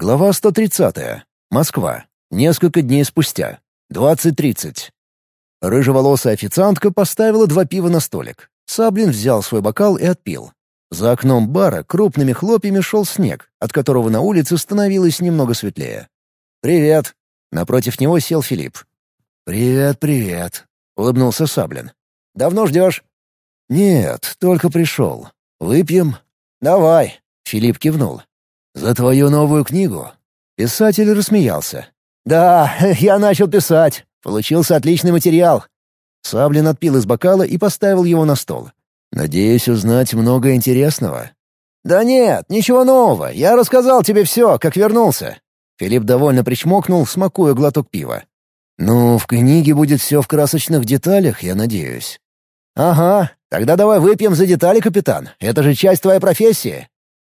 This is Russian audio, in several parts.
Глава 130. Москва. Несколько дней спустя. 20.30. Рыжеволосая официантка поставила два пива на столик. Саблин взял свой бокал и отпил. За окном бара крупными хлопьями шел снег, от которого на улице становилось немного светлее. «Привет!» Напротив него сел Филипп. «Привет, привет!» — улыбнулся Саблин. «Давно ждешь?» «Нет, только пришел. Выпьем?» «Давай!» — Филипп кивнул. «За твою новую книгу?» Писатель рассмеялся. «Да, я начал писать. Получился отличный материал». Саблин отпил из бокала и поставил его на стол. «Надеюсь узнать много интересного». «Да нет, ничего нового. Я рассказал тебе все, как вернулся». Филипп довольно причмокнул, смакуя глоток пива. «Ну, в книге будет все в красочных деталях, я надеюсь». «Ага, тогда давай выпьем за детали, капитан. Это же часть твоей профессии».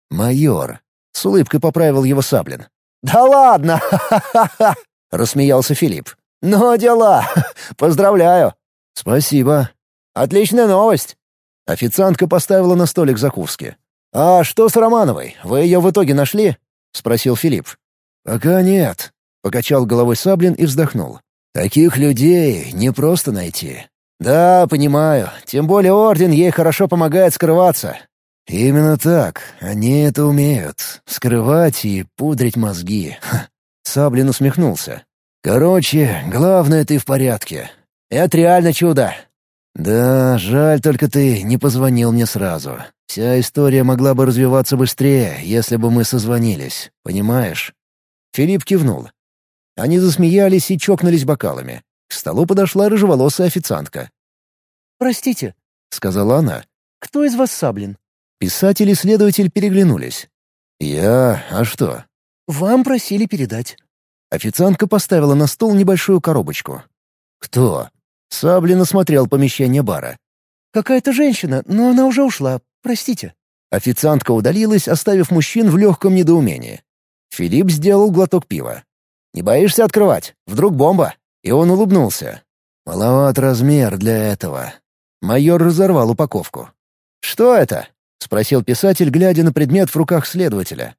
«Майор», — с улыбкой поправил его Саблин. «Да ладно! Ха-ха-ха!» — рассмеялся Филипп. «Ну, дела! Поздравляю!» «Спасибо!» «Отличная новость!» Официантка поставила на столик закуски. «А что с Романовой? Вы ее в итоге нашли?» — спросил Филипп. «Пока нет», — покачал головой Саблин и вздохнул. «Таких людей не просто найти». «Да, понимаю. Тем более Орден ей хорошо помогает скрываться. «Именно так. Они это умеют. Скрывать и пудрить мозги». Ха. Саблин усмехнулся. «Короче, главное, ты в порядке. Это реально чудо». «Да, жаль, только ты не позвонил мне сразу. Вся история могла бы развиваться быстрее, если бы мы созвонились. Понимаешь?» Филипп кивнул. Они засмеялись и чокнулись бокалами. К столу подошла рыжеволосая официантка. «Простите», — сказала она. «Кто из вас Саблин?» Писатель и следователь переглянулись. «Я... А что?» «Вам просили передать». Официантка поставила на стол небольшую коробочку. «Кто?» Саблин осмотрел помещение бара. «Какая-то женщина, но она уже ушла. Простите». Официантка удалилась, оставив мужчин в легком недоумении. Филипп сделал глоток пива. «Не боишься открывать? Вдруг бомба?» И он улыбнулся. «Маловат размер для этого». Майор разорвал упаковку. «Что это?» — спросил писатель, глядя на предмет в руках следователя.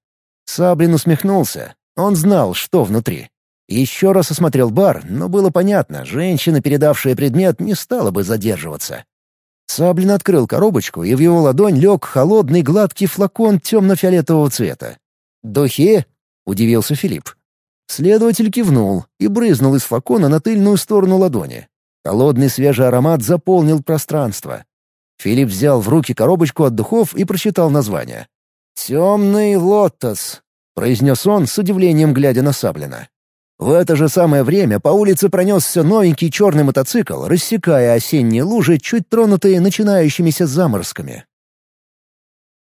Саблин усмехнулся. Он знал, что внутри. Еще раз осмотрел бар, но было понятно, женщина, передавшая предмет, не стала бы задерживаться. Саблин открыл коробочку, и в его ладонь лег холодный гладкий флакон темно-фиолетового цвета. «Духи?» — удивился Филипп. Следователь кивнул и брызнул из флакона на тыльную сторону ладони. Холодный свежий аромат заполнил пространство. Филипп взял в руки коробочку от духов и прочитал название. «Темный лотос», — произнес он с удивлением, глядя на Саблина. В это же самое время по улице пронесся новенький черный мотоцикл, рассекая осенние лужи, чуть тронутые начинающимися заморозками.